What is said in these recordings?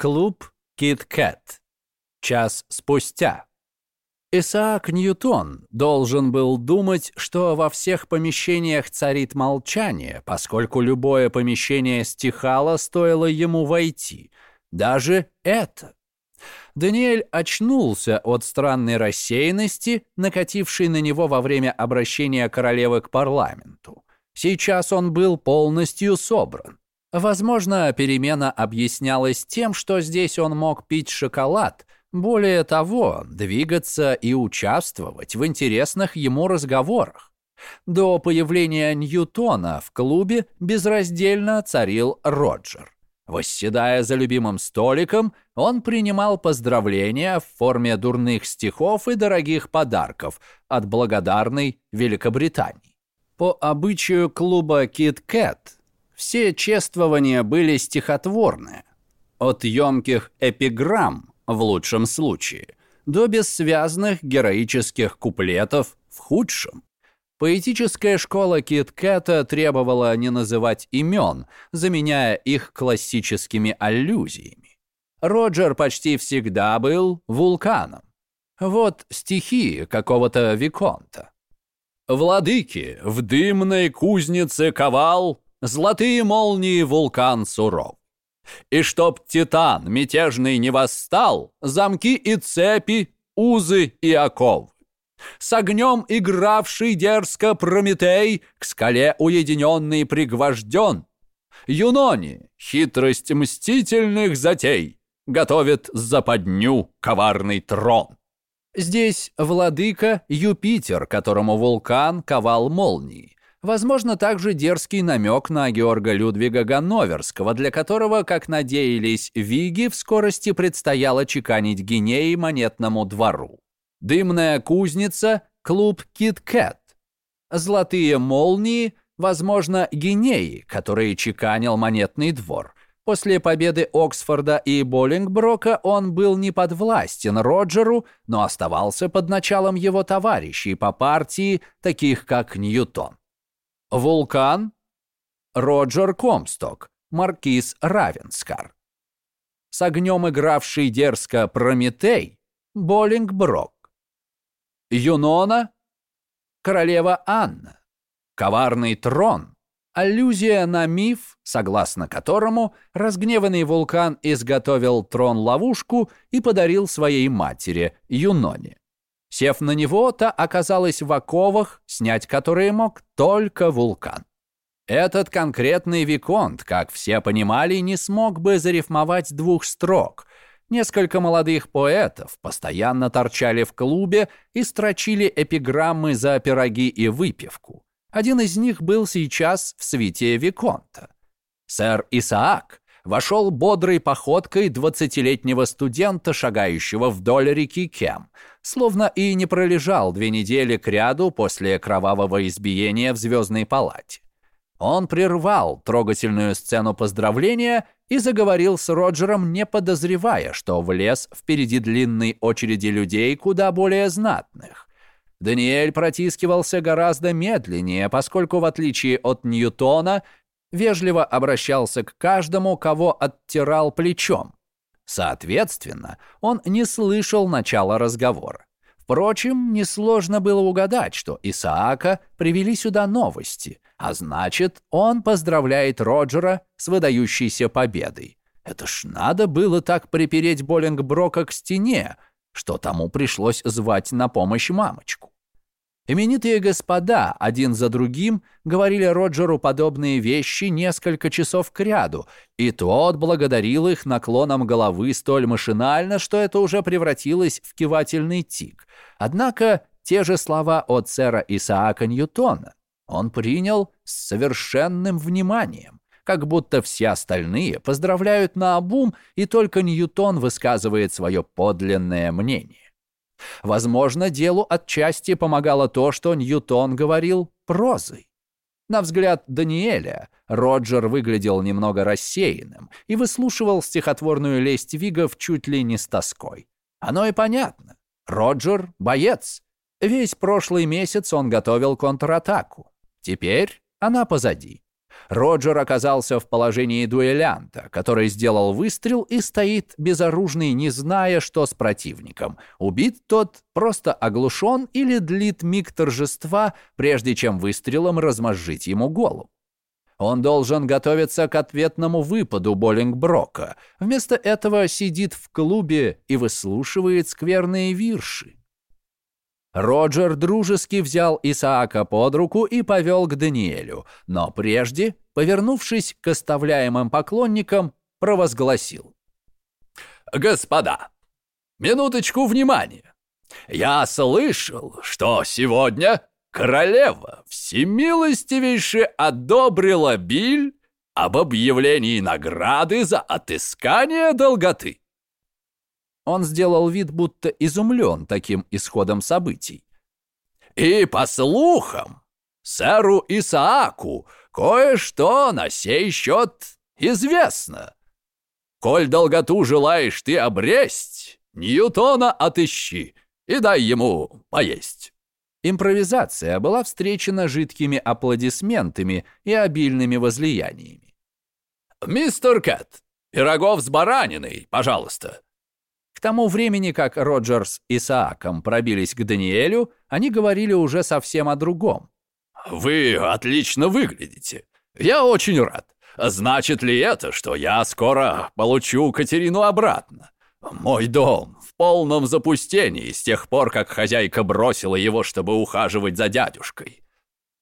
Клуб Кит Кэт. Час спустя. Исаак Ньютон должен был думать, что во всех помещениях царит молчание, поскольку любое помещение стихало, стоило ему войти. Даже это. Даниэль очнулся от странной рассеянности, накатившей на него во время обращения королевы к парламенту. Сейчас он был полностью собран. Возможно, перемена объяснялась тем, что здесь он мог пить шоколад – более того, двигаться и участвовать в интересных ему разговорах. До появления Ньютона в клубе безраздельно царил Роджер. Восседая за любимым столиком, он принимал поздравления в форме дурных стихов и дорогих подарков от благодарной Великобритании. По обычаю клуба «Кит Кэт» все чествования были стихотворные. От емких эпиграмм в лучшем случае, до бессвязных героических куплетов в худшем. Поэтическая школа Кит-Кэта требовала не называть имен, заменяя их классическими аллюзиями. Роджер почти всегда был вулканом. Вот стихи какого-то Виконта. «Владыки, в дымной кузнице ковал, золотые молнии вулкан суров. И чтоб Титан мятежный не восстал, замки и цепи, узы и оковы. С огнем игравший дерзко Прометей к скале уединенный пригвожден. Юнони, хитрость мстительных затей, готовит западню коварный трон. Здесь владыка Юпитер, которому вулкан ковал молнии. Возможно, также дерзкий намек на Георга Людвига Ганноверского, для которого, как надеялись Виги, в скорости предстояло чеканить гинеи монетному двору. Дымная кузница, клуб Кит-Кэт. Золотые молнии, возможно, гинеи, которые чеканил монетный двор. После победы Оксфорда и Боллингброка он был не подвластен Роджеру, но оставался под началом его товарищей по партии, таких как Ньютон. Вулкан, Роджер Комсток, маркиз Равенскар. С огнем игравший дерзко Прометей, Боллингброк. Юнона, королева Анна. Коварный трон, аллюзия на миф, согласно которому разгневанный вулкан изготовил трон-ловушку и подарил своей матери, Юноне. Сев на него, та оказалась в оковах, снять которые мог только вулкан. Этот конкретный Виконт, как все понимали, не смог бы зарифмовать двух строк. Несколько молодых поэтов постоянно торчали в клубе и строчили эпиграммы за пироги и выпивку. Один из них был сейчас в свите Виконта. Сэр Исаак вошел бодрой походкой двадцатилетнего студента, шагающего вдоль реки Кем, словно и не пролежал две недели кряду после кровавого избиения в Звездной палате. Он прервал трогательную сцену поздравления и заговорил с Роджером, не подозревая, что влез впереди длинной очереди людей куда более знатных. Даниэль протискивался гораздо медленнее, поскольку, в отличие от Ньютона, вежливо обращался к каждому, кого оттирал плечом. Соответственно, он не слышал начала разговора. Впрочем, несложно было угадать, что Исаака привели сюда новости, а значит, он поздравляет Роджера с выдающейся победой. Это ж надо было так припереть Боллингброка к стене, что тому пришлось звать на помощь мамочку. Именитые господа один за другим говорили Роджеру подобные вещи несколько часов кряду, и тот благодарил их наклоном головы столь машинально, что это уже превратилось в кивательный тик. Однако те же слова от сэра Исаака Ньютона он принял с совершенным вниманием, как будто все остальные поздравляют наобум, и только Ньютон высказывает свое подлинное мнение. Возможно, делу отчасти помогало то, что Ньютон говорил прозой. На взгляд Даниэля, Роджер выглядел немного рассеянным и выслушивал стихотворную лесть Вигов чуть ли не с тоской. Оно и понятно. Роджер — боец. Весь прошлый месяц он готовил контратаку. Теперь она позади. Роджер оказался в положении дуэлянта, который сделал выстрел и стоит безоружный, не зная, что с противником. Убит тот, просто оглушен или длит миг торжества, прежде чем выстрелом размозжить ему голову. Он должен готовиться к ответному выпаду Боллингброка. Вместо этого сидит в клубе и выслушивает скверные вирши. Роджер дружески взял Исаака под руку и повел к Даниэлю, но прежде, повернувшись к оставляемым поклонникам, провозгласил. «Господа, минуточку внимания. Я слышал, что сегодня королева всемилостивейше одобрила биль об объявлении награды за отыскание долготы. Он сделал вид, будто изумлен таким исходом событий. «И по слухам, сэру Исааку кое-что на сей счет известно. Коль долготу желаешь ты обресть, Ньютона отыщи и дай ему поесть». Импровизация была встречена жидкими аплодисментами и обильными возлияниями. «Мистер Кэт, пирогов с бараниной, пожалуйста», к тому времени, как Роджерс и Сааком пробились к Даниэлю, они говорили уже совсем о другом. «Вы отлично выглядите. Я очень рад. Значит ли это, что я скоро получу Катерину обратно? Мой дом в полном запустении с тех пор, как хозяйка бросила его, чтобы ухаживать за дядюшкой».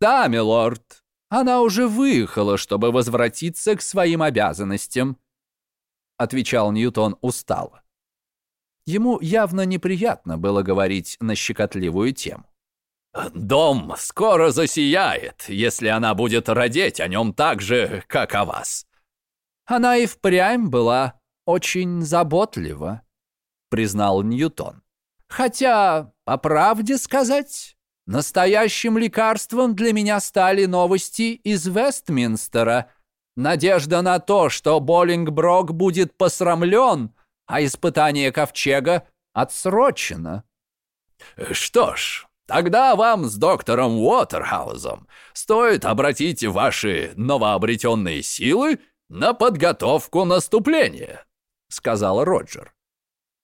«Да, милорд. Она уже выехала, чтобы возвратиться к своим обязанностям», отвечал Ньютон устало. Ему явно неприятно было говорить на щекотливую тему. «Дом скоро засияет, если она будет родить о нем так же, как о вас». «Она и впрямь была очень заботлива», — признал Ньютон. «Хотя, по правде сказать, настоящим лекарством для меня стали новости из Вестминстера. Надежда на то, что Боллингброк будет посрамлен — а испытание ковчега отсрочено. Что ж, тогда вам с доктором Уотерхаузом стоит обратить ваши новообретенные силы на подготовку наступления, сказал Роджер.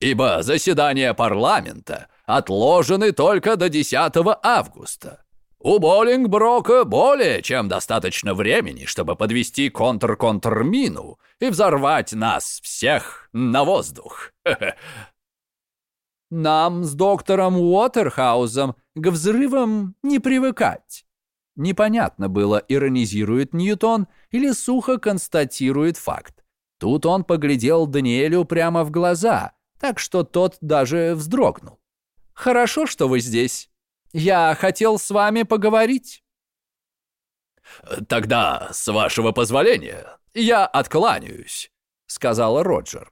Ибо заседания парламента отложены только до 10 августа. У Боллингброка более чем достаточно времени, чтобы подвести контр-контрмину и взорвать нас всех на воздух. Нам с доктором Уотерхаузом к взрывам не привыкать. Непонятно было, иронизирует Ньютон или сухо констатирует факт. Тут он поглядел Даниэлю прямо в глаза, так что тот даже вздрогнул. «Хорошо, что вы здесь. Я хотел с вами поговорить». «Тогда, с вашего позволения, я откланяюсь», — сказал Роджер.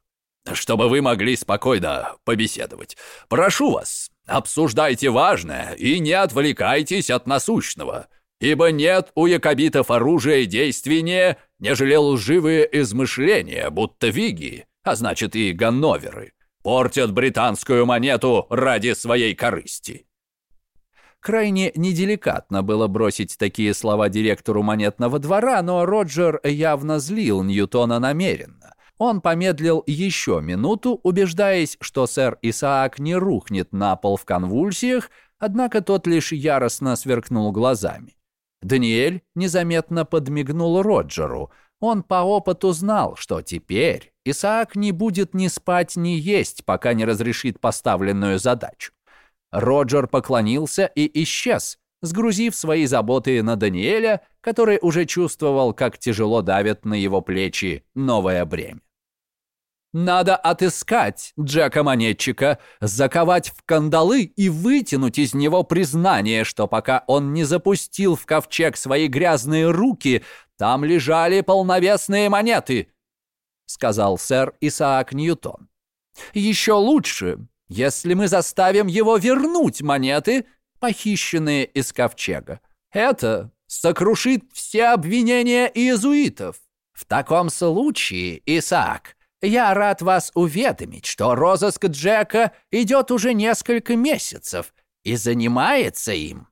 «Чтобы вы могли спокойно побеседовать. Прошу вас, обсуждайте важное и не отвлекайтесь от насущного, ибо нет у якобитов оружия действеннее, нежели лживые измышления, будто виги, а значит и ганноверы, портят британскую монету ради своей корысти». Крайне неделикатно было бросить такие слова директору монетного двора, но Роджер явно злил Ньютона намеренно. Он помедлил еще минуту, убеждаясь, что сэр Исаак не рухнет на пол в конвульсиях, однако тот лишь яростно сверкнул глазами. Даниэль незаметно подмигнул Роджеру. Он по опыту знал, что теперь Исаак не будет ни спать, ни есть, пока не разрешит поставленную задачу. Роджер поклонился и исчез, сгрузив свои заботы на Даниэля, который уже чувствовал, как тяжело давит на его плечи новое бремя. Надо отыскать Джека-монетчика, заковать в кандалы и вытянуть из него признание, что пока он не запустил в ковчег свои грязные руки, там лежали полновесные монеты, сказал сэр Исаак Ньютон. Еще лучше если мы заставим его вернуть монеты, похищенные из ковчега. Это сокрушит все обвинения иезуитов. В таком случае, Исаак, я рад вас уведомить, что розыск Джека идет уже несколько месяцев и занимается им.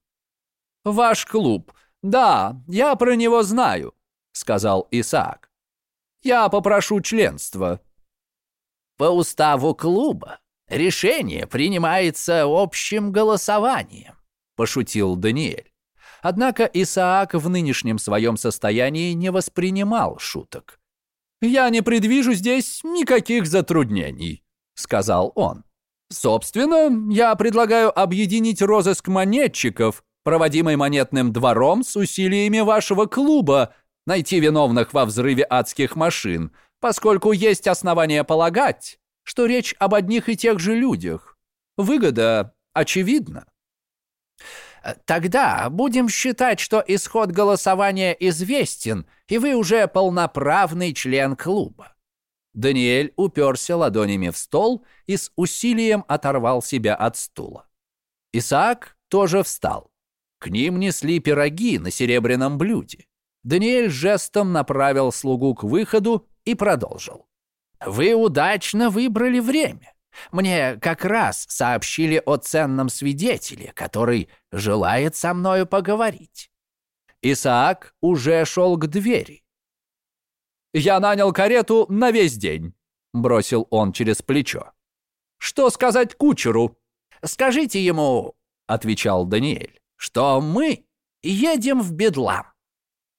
Ваш клуб. Да, я про него знаю. — сказал Исаак. «Я попрошу членства». «По уставу клуба решение принимается общим голосованием», — пошутил Даниэль. Однако Исаак в нынешнем своем состоянии не воспринимал шуток. «Я не предвижу здесь никаких затруднений», — сказал он. «Собственно, я предлагаю объединить розыск монетчиков, проводимый монетным двором с усилиями вашего клуба, найти виновных во взрыве адских машин, поскольку есть основания полагать, что речь об одних и тех же людях. Выгода очевидна. Тогда будем считать, что исход голосования известен, и вы уже полноправный член клуба. Даниэль уперся ладонями в стол и с усилием оторвал себя от стула. Исаак тоже встал. К ним несли пироги на серебряном блюде. Даниэль жестом направил слугу к выходу и продолжил. «Вы удачно выбрали время. Мне как раз сообщили о ценном свидетеле, который желает со мною поговорить». Исаак уже шел к двери. «Я нанял карету на весь день», — бросил он через плечо. «Что сказать кучеру?» «Скажите ему», — отвечал Даниэль, «что мы едем в Бедлам».